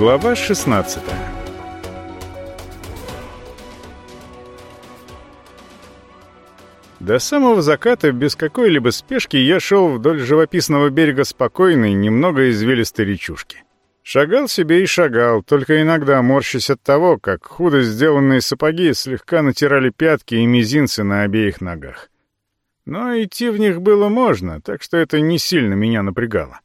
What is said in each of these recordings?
Глава 16 До самого заката без какой-либо спешки я шел вдоль живописного берега спокойной, немного извилистой речушки. Шагал себе и шагал, только иногда морщась от того, как худо сделанные сапоги слегка натирали пятки и мизинцы на обеих ногах. Но идти в них было можно, так что это не сильно меня напрягало.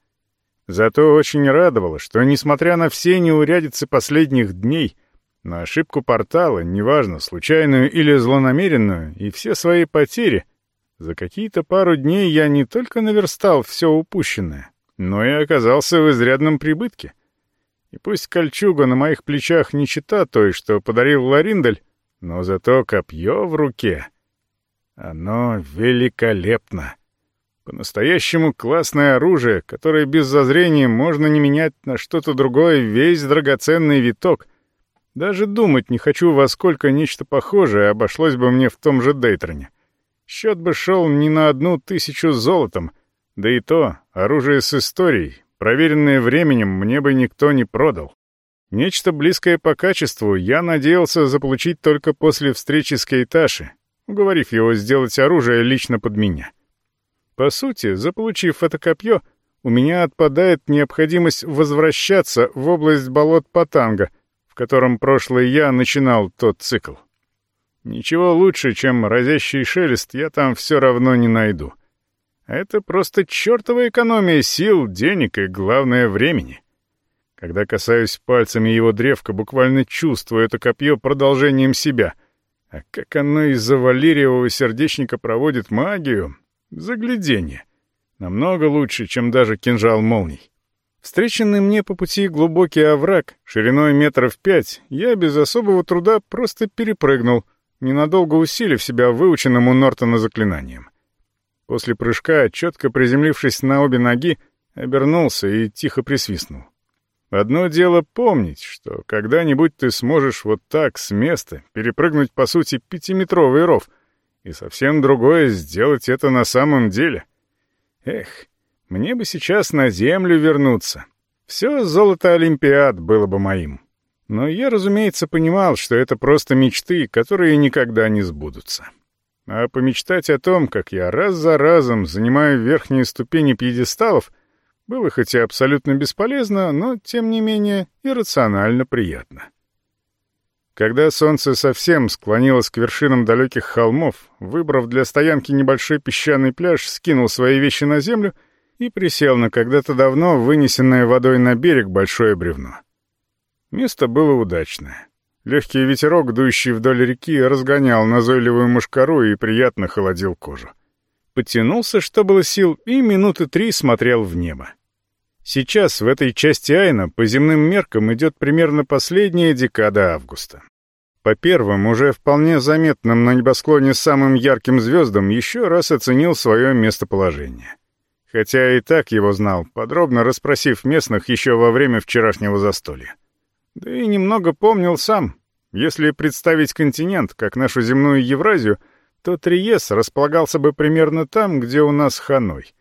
Зато очень радовало, что, несмотря на все неурядицы последних дней, на ошибку портала, неважно, случайную или злонамеренную, и все свои потери, за какие-то пару дней я не только наверстал все упущенное, но и оказался в изрядном прибытке. И пусть кольчуга на моих плечах не чита той, что подарил Лариндель, но зато копье в руке. Оно великолепно. По-настоящему классное оружие, которое без зазрения можно не менять на что-то другое весь драгоценный виток — даже думать не хочу, во сколько нечто похожее обошлось бы мне в том же Дейтроне. Счет бы шел не на одну тысячу золотом, да и то оружие с историей, проверенное временем, мне бы никто не продал. Нечто близкое по качеству я надеялся заполучить только после встречи с Кейташи, уговорив его сделать оружие лично под меня. По сути, заполучив это копье, у меня отпадает необходимость возвращаться в область болот Патанга — в котором прошлый я начинал тот цикл. Ничего лучше, чем разящий шелест, я там все равно не найду. Это просто чертова экономия сил, денег и, главное, времени. Когда касаюсь пальцами его древка, буквально чувствую это копье продолжением себя. А как оно из-за валериевого сердечника проводит магию — загляденье. Намного лучше, чем даже кинжал молний. Встреченный мне по пути глубокий овраг, шириной метров пять, я без особого труда просто перепрыгнул, ненадолго усилив себя выученным у Нортона заклинанием. После прыжка, четко приземлившись на обе ноги, обернулся и тихо присвистнул. Одно дело помнить, что когда-нибудь ты сможешь вот так с места перепрыгнуть, по сути, пятиметровый ров, и совсем другое — сделать это на самом деле. Эх, мне бы сейчас на землю вернуться. Все золото Олимпиад было бы моим. Но я, разумеется, понимал, что это просто мечты, которые никогда не сбудутся. А помечтать о том, как я раз за разом занимаю верхние ступени пьедесталов, было хоть и абсолютно бесполезно, но, тем не менее, иррационально приятно. Когда солнце совсем склонилось к вершинам далеких холмов, выбрав для стоянки небольшой песчаный пляж, скинул свои вещи на землю — и присел на когда-то давно вынесенное водой на берег большое бревно. Место было удачное. Легкий ветерок, дующий вдоль реки, разгонял назойливую мушкару и приятно холодил кожу. Подтянулся, что было сил, и минуты три смотрел в небо. Сейчас в этой части Айна по земным меркам идет примерно последняя декада августа. По первым, уже вполне заметным на небосклоне самым ярким звездам еще раз оценил свое местоположение хотя и так его знал, подробно расспросив местных еще во время вчерашнего застолья. Да и немного помнил сам. Если представить континент, как нашу земную Евразию, то Триес располагался бы примерно там, где у нас Ханой.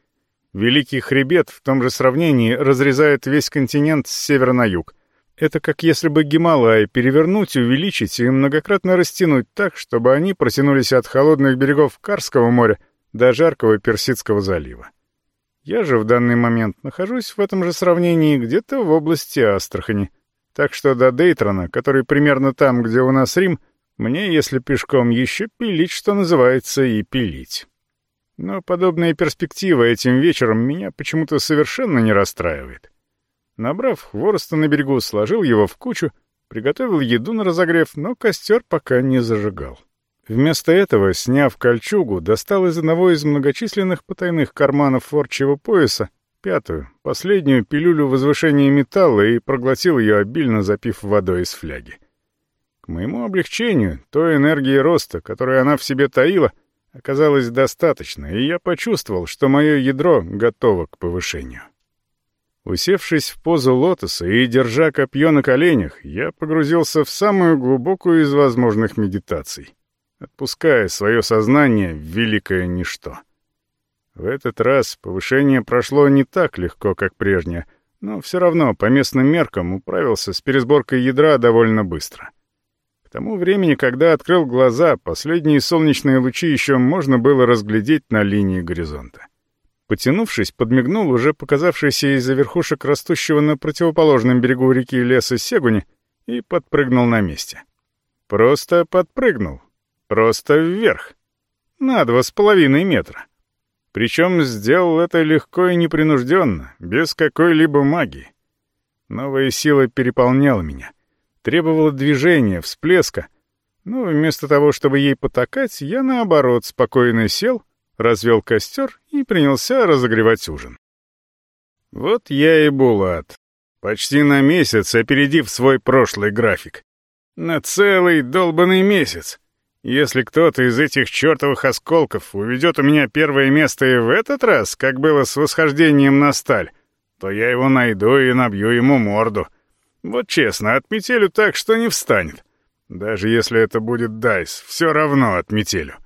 Великий хребет в том же сравнении разрезает весь континент с севера на юг. Это как если бы Гималаи перевернуть, увеличить и многократно растянуть так, чтобы они протянулись от холодных берегов Карского моря до жаркого Персидского залива. Я же в данный момент нахожусь в этом же сравнении где-то в области Астрахани. Так что до Дейтрона, который примерно там, где у нас Рим, мне, если пешком, еще пилить, что называется, и пилить. Но подобная перспектива этим вечером меня почему-то совершенно не расстраивает. Набрав хвороста на берегу, сложил его в кучу, приготовил еду на разогрев, но костер пока не зажигал. Вместо этого, сняв кольчугу, достал из одного из многочисленных потайных карманов форчего пояса пятую, последнюю пилюлю возвышения металла и проглотил ее, обильно запив водой из фляги. К моему облегчению, той энергии роста, которую она в себе таила, оказалось достаточно, и я почувствовал, что мое ядро готово к повышению. Усевшись в позу лотоса и держа копье на коленях, я погрузился в самую глубокую из возможных медитаций — отпуская свое сознание в великое ничто. В этот раз повышение прошло не так легко, как прежнее, но все равно по местным меркам управился с пересборкой ядра довольно быстро. Тому времени, когда открыл глаза, последние солнечные лучи еще можно было разглядеть на линии горизонта. Потянувшись, подмигнул уже показавшийся из-за верхушек растущего на противоположном берегу реки леса Сегуни и подпрыгнул на месте. Просто подпрыгнул. Просто вверх. На два с половиной метра. Причем сделал это легко и непринужденно, без какой-либо магии. Новая сила переполняла меня, требовала движения, всплеска. Но вместо того, чтобы ей потакать, я, наоборот, спокойно сел, развел костер и принялся разогревать ужин. Вот я и Булат, почти на месяц опередив свой прошлый график. На целый долбанный месяц. Если кто-то из этих чертовых осколков уведет у меня первое место и в этот раз, как было с восхождением на сталь, то я его найду и набью ему морду. Вот честно, отметелю так, что не встанет. Даже если это будет Дайс, все равно отметелю.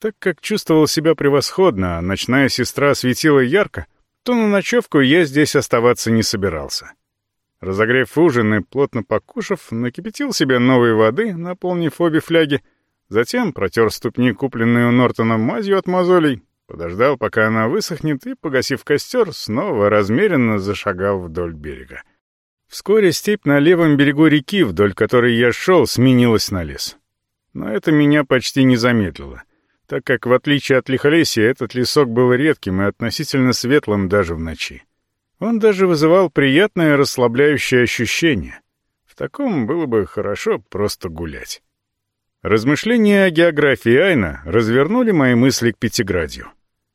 Так как чувствовал себя превосходно, а ночная сестра светила ярко, то на ночевку я здесь оставаться не собирался. Разогрев ужин и плотно покушав, накипятил себе новой воды, наполнив обе фляги, затем протер ступни, купленные у Нортона мазью от мозолей, подождал, пока она высохнет, и, погасив костер, снова размеренно зашагал вдоль берега. Вскоре степь на левом берегу реки, вдоль которой я шел, сменилась на лес. Но это меня почти не замедлило, так как, в отличие от лихолесья, этот лесок был редким и относительно светлым даже в ночи. Он даже вызывал приятное расслабляющее ощущение. В таком было бы хорошо просто гулять. Размышления о географии Айна развернули мои мысли к Пятиградью.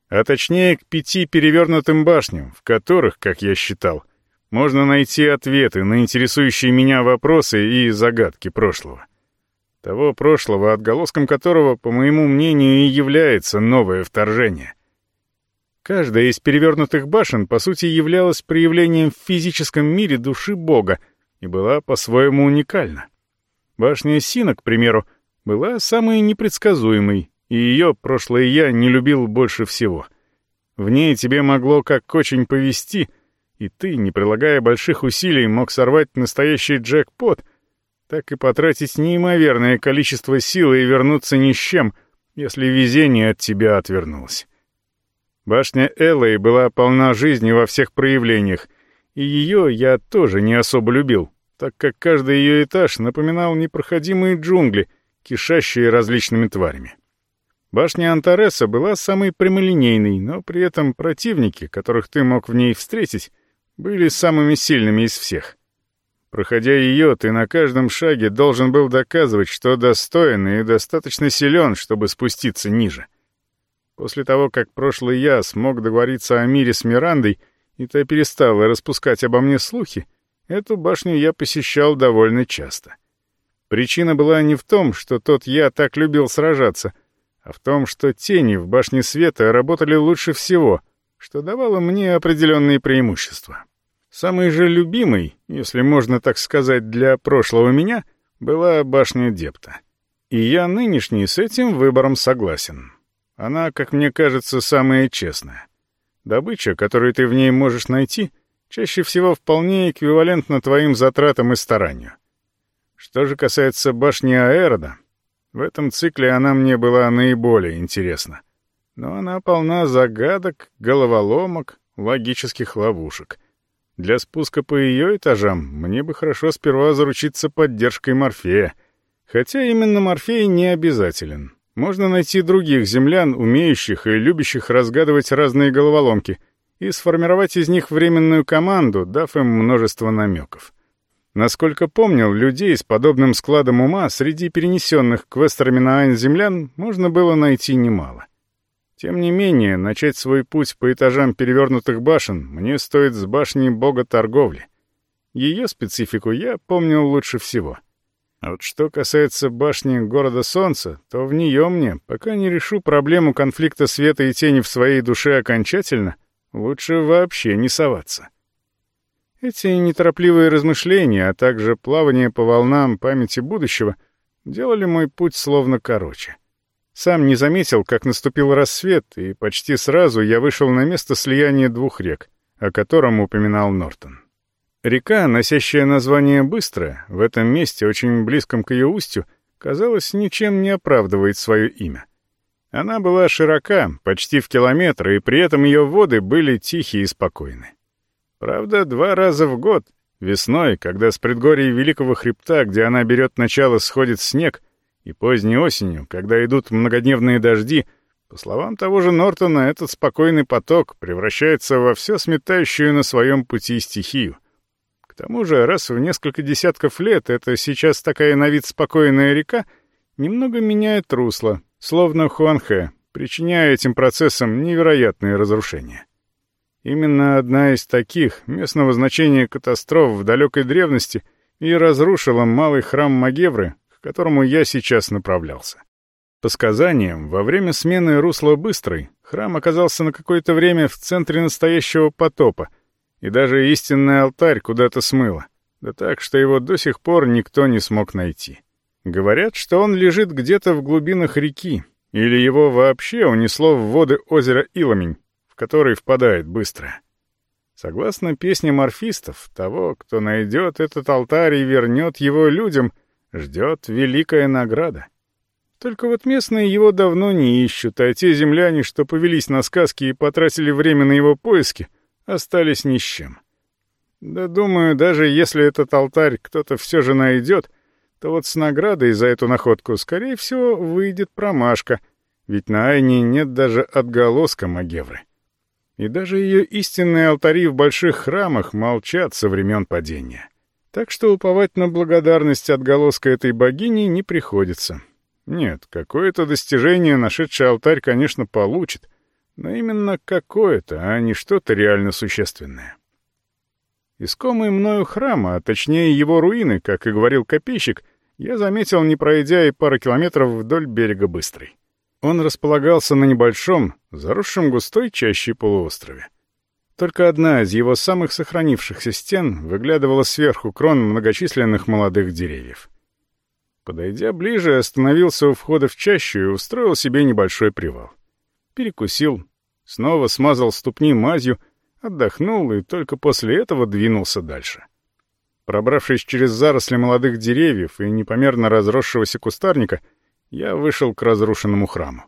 А точнее, к пяти перевернутым башням, в которых, как я считал, можно найти ответы на интересующие меня вопросы и загадки прошлого. Того прошлого, отголоском которого, по моему мнению, и является новое вторжение — Каждая из перевернутых башен, по сути, являлась проявлением в физическом мире души Бога и была по-своему уникальна. Башня Сина, к примеру, была самой непредсказуемой, и ее прошлое я не любил больше всего. В ней тебе могло как очень повести, и ты, не прилагая больших усилий, мог сорвать настоящий джекпот, так и потратить неимоверное количество силы и вернуться ни с чем, если везение от тебя отвернулось. Башня Эллой была полна жизни во всех проявлениях, и ее я тоже не особо любил, так как каждый ее этаж напоминал непроходимые джунгли, кишащие различными тварями. Башня Антареса была самой прямолинейной, но при этом противники, которых ты мог в ней встретить, были самыми сильными из всех. Проходя ее, ты на каждом шаге должен был доказывать, что достоин и достаточно силен, чтобы спуститься ниже. После того, как прошлый я смог договориться о мире с Мирандой, и та перестала распускать обо мне слухи, эту башню я посещал довольно часто. Причина была не в том, что тот я так любил сражаться, а в том, что тени в башне света работали лучше всего, что давало мне определенные преимущества. Самый же любимый, если можно так сказать, для прошлого меня, была башня Депта. И я нынешний с этим выбором согласен. Она, как мне кажется, самая честная. Добыча, которую ты в ней можешь найти, чаще всего вполне эквивалентна твоим затратам и старанию. Что же касается башни Аэрода, в этом цикле она мне была наиболее интересна. Но она полна загадок, головоломок, логических ловушек. Для спуска по ее этажам мне бы хорошо сперва заручиться поддержкой Морфея, хотя именно Морфей не обязателен. Можно найти других землян, умеющих и любящих разгадывать разные головоломки, и сформировать из них временную команду, дав им множество намеков. Насколько помнил, людей с подобным складом ума среди перенесенных квестерами на Айн землян можно было найти немало. Тем не менее, начать свой путь по этажам перевернутых башен мне стоит с башни бога торговли. Ее специфику я помнил лучше всего — а вот что касается башни города Солнца, то в нее мне, пока не решу проблему конфликта света и тени в своей душе окончательно, лучше вообще не соваться. Эти неторопливые размышления, а также плавание по волнам памяти будущего делали мой путь словно короче. Сам не заметил, как наступил рассвет, и почти сразу я вышел на место слияния двух рек, о котором упоминал Нортон. Река, носящая название Быстрая, в этом месте, очень близком к ее устью, казалось, ничем не оправдывает свое имя. Она была широка, почти в километр, и при этом ее воды были тихие и спокойны. Правда, два раза в год, весной, когда с предгорий Великого Хребта, где она берет начало, сходит снег, и поздней осенью, когда идут многодневные дожди, по словам того же Нортона, этот спокойный поток превращается во все сметающую на своем пути стихию. К тому же, раз в несколько десятков лет это сейчас такая на вид спокойная река, немного меняет русло, словно Хуанхэ, причиняя этим процессам невероятные разрушения. Именно одна из таких местного значения катастроф в далекой древности и разрушила малый храм Магевры, к которому я сейчас направлялся. По сказаниям, во время смены русла Быстрой храм оказался на какое-то время в центре настоящего потопа, и даже истинный алтарь куда-то смыло, да так, что его до сих пор никто не смог найти. Говорят, что он лежит где-то в глубинах реки, или его вообще унесло в воды озера Иламень, в который впадает быстро. Согласно песне морфистов, того, кто найдет этот алтарь и вернет его людям, ждет великая награда. Только вот местные его давно не ищут, а те земляне, что повелись на сказки и потратили время на его поиски, остались ни с чем. Да думаю, даже если этот алтарь кто-то все же найдет — то вот с наградой за эту находку, скорее всего, выйдет промашка, ведь на Айне нет даже отголоска Магевры. И даже ее истинные алтари в больших храмах молчат со времен падения. Так что уповать на благодарность отголоска этой богини не приходится. Нет, какое-то достижение нашедший алтарь, конечно, получит, но именно какое-то, а не что-то реально существенное. Искомый мною храм, а точнее его руины, как и говорил копейщик, я заметил, не пройдя и пару километров вдоль берега Быстрый. Он располагался на небольшом, заросшем густой чаще полуострове. Только одна из его самых сохранившихся стен выглядывала сверху крон многочисленных молодых деревьев. Подойдя ближе, остановился у входа в чащу и устроил себе небольшой привал. Перекусил, снова смазал ступни мазью, отдохнул и только после этого двинулся дальше. Пробравшись через заросли молодых деревьев и непомерно разросшегося кустарника, я вышел к разрушенному храму.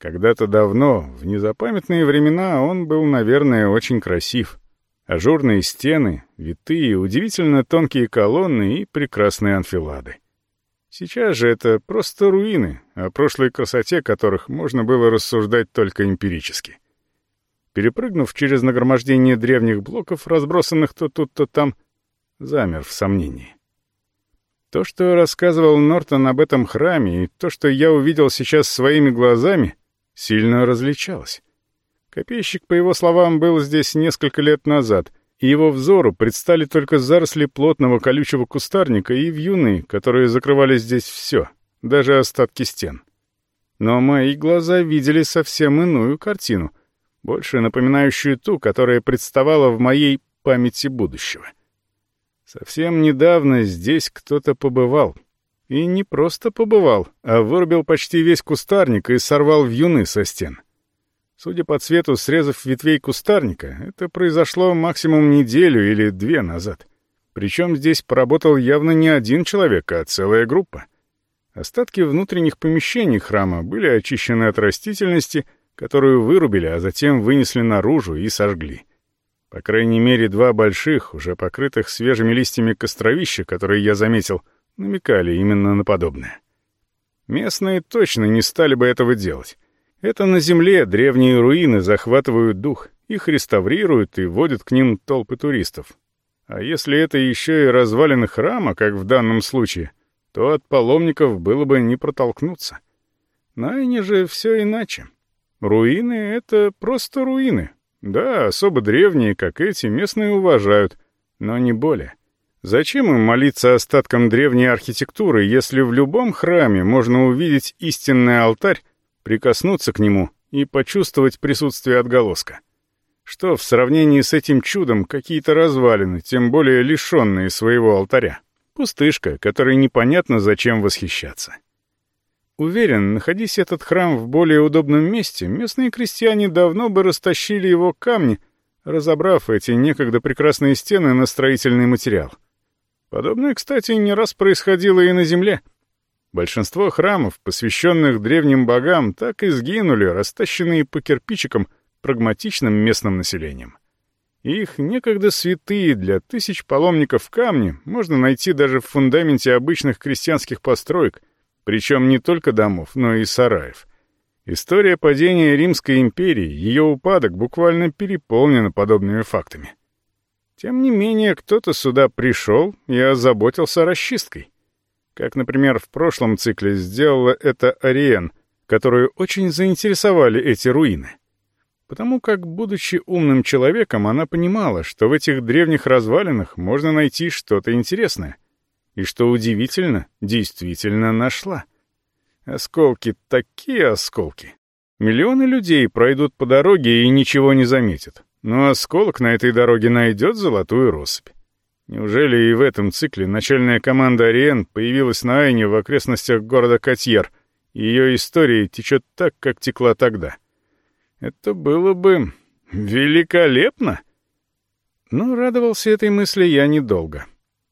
Когда-то давно, в незапамятные времена, он был, наверное, очень красив. Ажурные стены, витые, удивительно тонкие колонны и прекрасные анфилады. Сейчас же это просто руины, о прошлой красоте которых можно было рассуждать только эмпирически. Перепрыгнув через нагромождение древних блоков, разбросанных то тут, то там, замер в сомнении. То, что рассказывал Нортон об этом храме, и то, что я увидел сейчас своими глазами, сильно различалось. Копейщик, по его словам, был здесь несколько лет назад, и его взору предстали только заросли плотного колючего кустарника и вьюны, которые закрывали здесь все, даже остатки стен. Но мои глаза видели совсем иную картину, больше напоминающую ту, которая представала в моей памяти будущего — Совсем недавно здесь кто-то побывал. И не просто побывал, а вырубил почти весь кустарник и сорвал вьюны со стен. Судя по цвету срезов ветвей кустарника, это произошло максимум неделю или две назад. Причем здесь поработал явно не один человек, а целая группа. Остатки внутренних помещений храма были очищены от растительности, которую вырубили, а затем вынесли наружу и сожгли. По крайней мере, два больших, уже покрытых свежими листьями костровища, которые я заметил, намекали именно на подобное. Местные точно не стали бы этого делать. Это на земле древние руины захватывают дух, их реставрируют и водят к ним толпы туристов. А если это еще и развалины храма, как в данном случае, то от паломников было бы не протолкнуться. На Айне же все иначе. Руины — это просто руины, да, особо древние, как эти, местные уважают, но не более. Зачем им молиться остаткам древней архитектуры, если в любом храме можно увидеть истинный алтарь, прикоснуться к нему и почувствовать присутствие отголоска? Что в сравнении с этим чудом какие-то развалины, тем более лишенные своего алтаря? Пустышка, которой непонятно зачем восхищаться. Уверен, находись этот храм в более удобном месте, местные крестьяне давно бы растащили его камни, разобрав эти некогда прекрасные стены на строительный материал. Подобное, кстати, не раз происходило и на Земле. Большинство храмов, посвященных древним богам, так и сгинули, растащенные по кирпичикам прагматичным местным населением. Их некогда святые для тысяч паломников камни можно найти даже в фундаменте обычных крестьянских построек, причем не только домов, но и сараев. История падения Римской империи, ее упадок буквально переполнена подобными фактами. Тем не менее, кто-то сюда пришел и озаботился расчисткой. Как, например, в прошлом цикле сделала это Ариен, которую очень заинтересовали эти руины. Потому как, будучи умным человеком, она понимала, что в этих древних развалинах можно найти что-то интересное. И что удивительно, действительно нашла. Осколки, такие осколки. Миллионы людей пройдут по дороге и ничего не заметят. Но осколок на этой дороге найдет золотую россыпь. Неужели и в этом цикле начальная команда Ариен появилась на Айне в окрестностях города Катьер, и ее история течет так, как текла тогда? — это было бы великолепно. Но радовался этой мысли я недолго.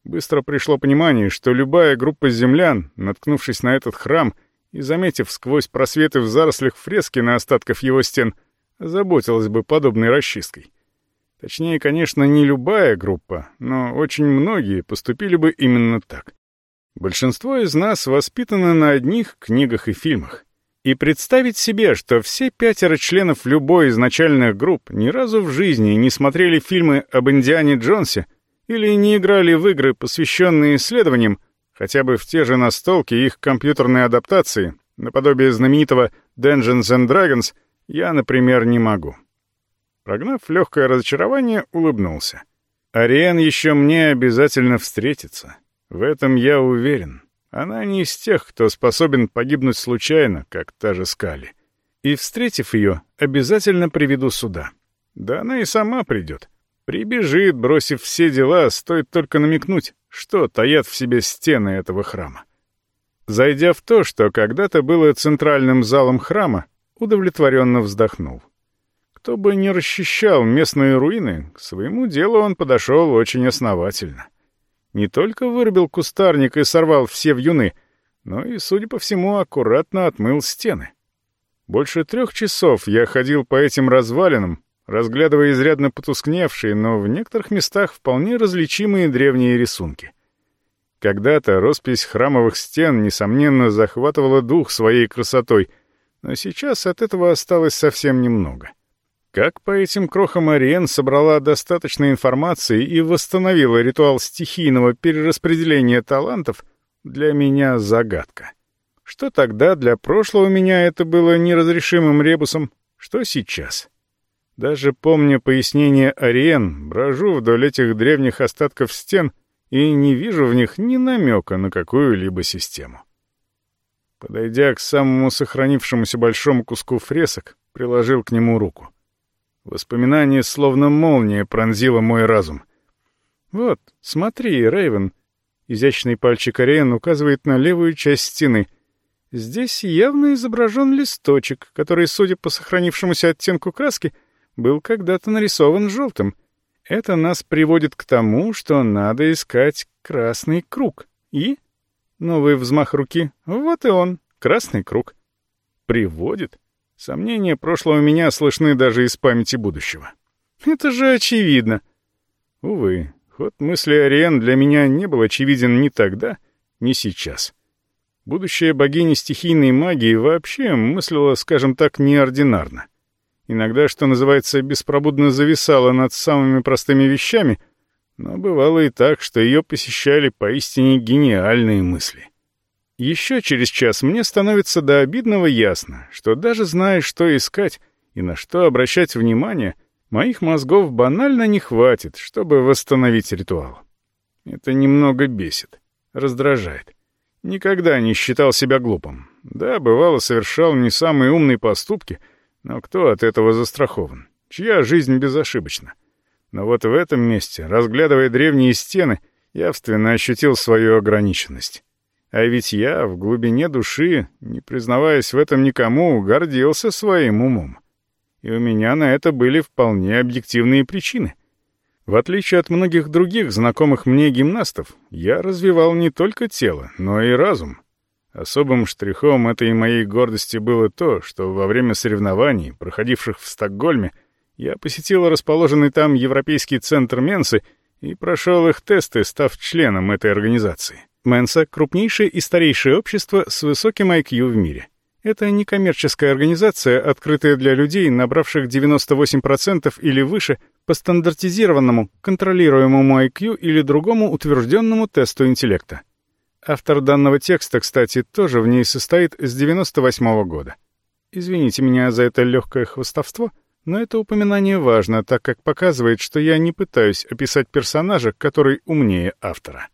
Быстро пришло понимание, что любая группа землян, наткнувшись на этот храм и заметив сквозь просветы в зарослях фрески на остатках его стен, заботилась бы подобной расчисткой. Точнее, конечно, не любая группа, но очень многие поступили бы именно так. Большинство из нас воспитаны на одних книгах и фильмах. И представить себе, что все пятеро членов любой из начальных групп ни разу в жизни не смотрели фильмы об Индиане Джонсе или не играли в игры, посвященные исследованиям, хотя бы в те же настолки их компьютерной адаптации, наподобие знаменитого Dungeons and Dragons, я, например, не могу. Прогнав легкое разочарование, улыбнулся. Ариен еще мне обязательно встретится. В этом я уверен. Она не из тех, кто способен погибнуть случайно, как та же Скали. И, встретив ее, обязательно приведу сюда. Да она и сама придет. Прибежит, бросив все дела, стоит только намекнуть, что таят в себе стены этого храма. Зайдя в то, что когда-то было центральным залом храма, удовлетворенно вздохнул. Кто бы ни расчищал местные руины, к своему делу он подошел очень основательно — не только вырубил кустарник и сорвал все вьюны, но и, судя по всему, аккуратно отмыл стены. Больше трех часов я ходил по этим развалинам, разглядывая изрядно потускневшие, но в некоторых местах вполне различимые древние рисунки. Когда-то роспись храмовых стен, несомненно, захватывала дух своей красотой, но сейчас от этого осталось совсем немного. Как по этим крохам Ариен собрала достаточно информации и восстановила ритуал стихийного перераспределения талантов, для меня загадка. Что тогда для прошлого меня это было неразрешимым ребусом, что сейчас? Даже помня пояснение Ариен, брожу вдоль этих древних остатков стен и не вижу в них ни намека на какую-либо систему. Подойдя к самому сохранившемуся большому куску фресок, приложил к нему руку — Воспоминание словно молния пронзило мой разум. «Вот, смотри, Рейвен. Изящный пальчик Ариэн указывает на левую часть стены. Здесь явно изображен листочек, который, судя по сохранившемуся оттенку краски, был когда-то нарисован желтым. Это нас приводит к тому, что надо искать красный круг. И... Новый взмах руки. Вот и он, красный круг. Приводит? Сомнения прошлого меня слышны даже из памяти будущего. Это же очевидно. Увы, ход мысли Ариен для меня не был очевиден ни тогда, ни сейчас. Будущая богиня стихийной магии вообще мыслила, скажем так, неординарно. Иногда, что называется, беспробудно зависала над самыми простыми вещами, но бывало и так, что ее посещали поистине гениальные мысли. Еще через час мне становится до обидного ясно, что даже зная, что искать и на что обращать внимание, моих мозгов банально не хватит, чтобы восстановить ритуал. Это немного бесит, раздражает. Никогда не считал себя глупым. Да, бывало, совершал не самые умные поступки, но кто от этого застрахован? Чья жизнь безошибочна? Но вот в этом месте, разглядывая древние стены, явственно ощутил свою ограниченность. А ведь я в глубине души, не признаваясь в этом никому, гордился своим умом. и у меня на это были вполне объективные причины. В отличие от многих других знакомых мне гимнастов, я развивал не только тело, но и разум. Особым штрихом этой моей гордости было то, что во время соревнований, проходивших в Стокгольме, я посетил расположенный там Европейский центр Менсы и прошел их тесты, став членом этой организации. Менса — крупнейшее и старейшее общество с высоким IQ в мире. Это некоммерческая организация, открытая для людей, набравших 98% или выше по стандартизированному, контролируемому IQ или другому утвержденному тесту интеллекта. Автор данного текста, кстати, тоже в ней состоит с 98 -го года. Извините меня за это легкое хвостовство — но это упоминание важно, так как показывает, что я не пытаюсь описать персонажа, который умнее автора.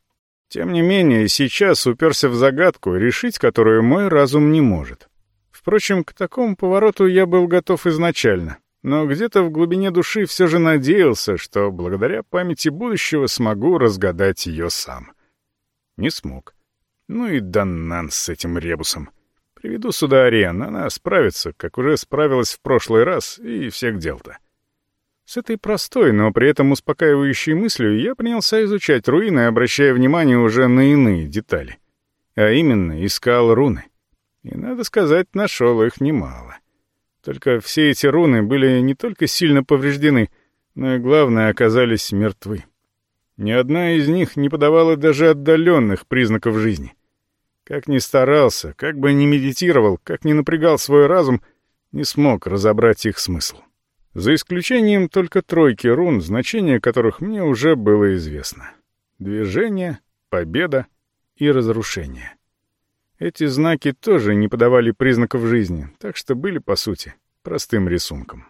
Тем не менее, сейчас уперся в загадку, решить которую мой разум не может. Впрочем, к такому повороту я был готов изначально, но где-то в глубине души все же надеялся, что благодаря памяти будущего смогу разгадать ее сам. Не смог. Ну и даннан с этим ребусом. Приведу сюда Ариан, она справится, как уже справилась в прошлый раз, и всех дел-то. С этой простой, но при этом успокаивающей мыслью я принялся изучать руины, обращая внимание уже на иные детали. А именно, искал руны. И, надо сказать, нашел их немало. Только все эти руны были не только сильно повреждены, но и, главное, оказались мертвы. Ни одна из них не подавала даже отдаленных признаков жизни — как ни старался, как бы ни медитировал, как ни напрягал свой разум, не смог разобрать их смысл. За исключением только тройки рун, значение которых мне уже было известно. Движение, победа и разрушение. Эти знаки тоже не подавали признаков жизни, так что были, по сути, простым рисунком.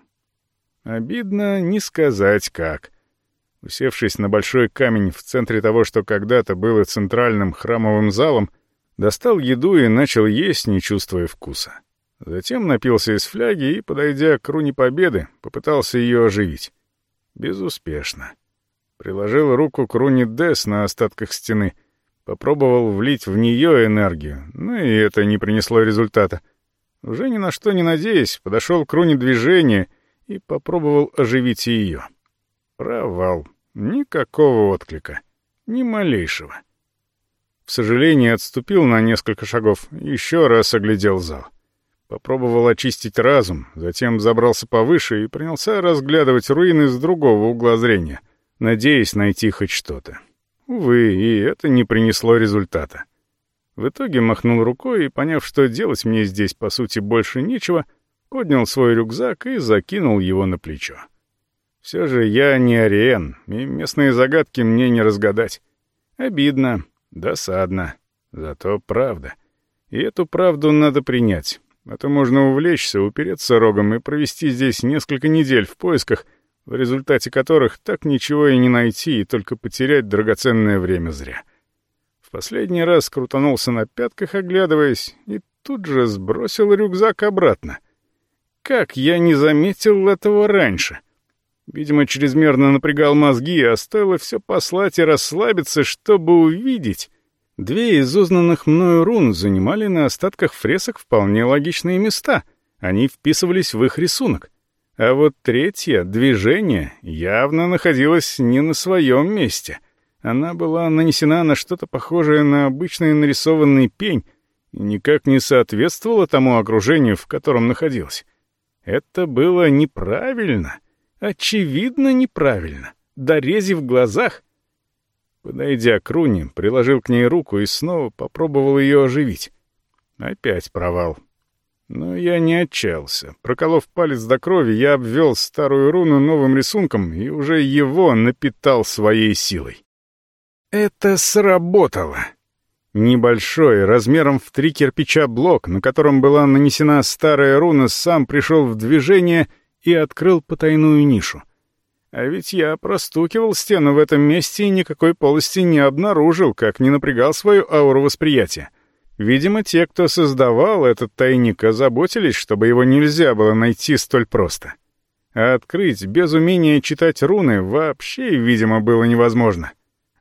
Обидно не сказать как. Усевшись на большой камень в центре того, что когда-то было центральным храмовым залом, Достал еду и начал есть, не чувствуя вкуса. Затем напился из фляги и, подойдя к руне победы, попытался ее оживить. Безуспешно. Приложил руку к руне Дес на остатках стены, попробовал влить в нее энергию, но и это не принесло результата. Уже ни на что не надеясь, подошел к руне движения и попробовал оживить ее. Провал. Никакого отклика. Ни малейшего. В сожалении, отступил на несколько шагов, еще раз оглядел зал. Попробовал очистить разум, затем забрался повыше и принялся разглядывать руины с другого угла зрения, надеясь найти хоть что-то. Увы, и это не принесло результата. В итоге махнул рукой и, поняв, что делать мне здесь, по сути, больше нечего, поднял свой рюкзак и закинул его на плечо. Все же я не ариен, и местные загадки мне не разгадать. Обидно, Досадно. Зато правда. И эту правду надо принять. А то можно увлечься, упереться рогом и провести здесь несколько недель в поисках, в результате которых так ничего и не найти, и только потерять драгоценное время зря. В последний раз крутанулся на пятках, оглядываясь, и тут же сбросил рюкзак обратно. Как я не заметил этого раньше? Видимо, чрезмерно напрягал мозги, а стоило все послать и расслабиться, чтобы увидеть. Две из узнанных мною рун занимали на остатках фресок вполне логичные места. Они вписывались в их рисунок. А вот третье, движение, явно находилось не на своем месте. Она была нанесена на что-то похожее на обычный нарисованный пень и никак не соответствовала тому окружению, в котором находилась. Это было неправильно. Очевидно неправильно. Дорези в глазах. Подойдя к Руне, приложил к ней руку и снова попробовал ее оживить. Опять провал. Но я не отчаялся. Проколов палец до крови, я обвел старую руну новым рисунком и уже его напитал своей силой. Это сработало. Небольшой, размером в три кирпича блок, на котором была нанесена старая руна, сам пришел в движение — и открыл потайную нишу. А ведь я простукивал стену в этом месте и никакой полости не обнаружил, как не напрягал свою ауру восприятия. Видимо, те, кто создавал этот тайник, озаботились, чтобы его нельзя было найти столь просто. А открыть без умения читать руны вообще, видимо, было невозможно.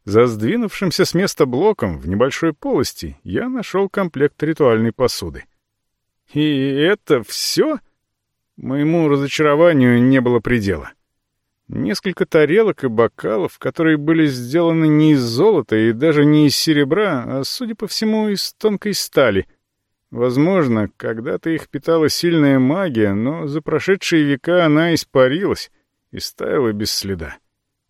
За сдвинувшимся с места блоком в небольшой полости я нашел комплект ритуальной посуды. «И это все?» Моему разочарованию не было предела. Несколько тарелок и бокалов, которые были сделаны не из золота и даже не из серебра, а, судя по всему, из тонкой стали. Возможно, когда-то их питала сильная магия, но за прошедшие века она испарилась и стаяла без следа.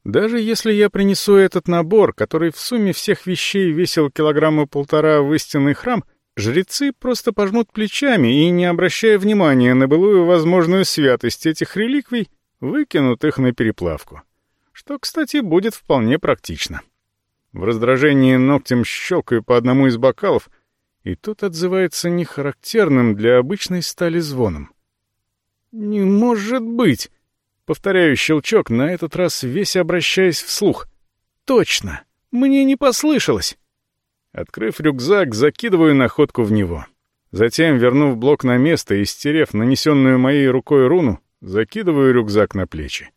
Даже если я принесу этот набор, который в сумме всех вещей весил килограмма полтора в истинный храм, жрецы просто пожмут плечами и, не обращая внимания на былую возможную святость этих реликвий, выкинут их на переплавку. Что, кстати, будет вполне практично. В раздражении ногтем щелкаю по одному из бокалов, и тот отзывается нехарактерным для обычной стали звоном. «Не может быть!» Повторяю щелчок, на этот раз весь обращаясь вслух. «Точно! Мне не послышалось!» Открыв рюкзак, закидываю находку в него. Затем, вернув блок на место и стерев нанесенную моей рукой руну, Закидываю рюкзак на плечи.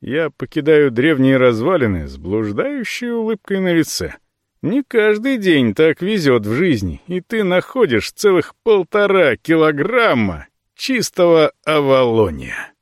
Я покидаю древние развалины с блуждающей улыбкой на лице. Не каждый день так везет в жизни, и ты находишь целых полтора килограмма чистого авалония.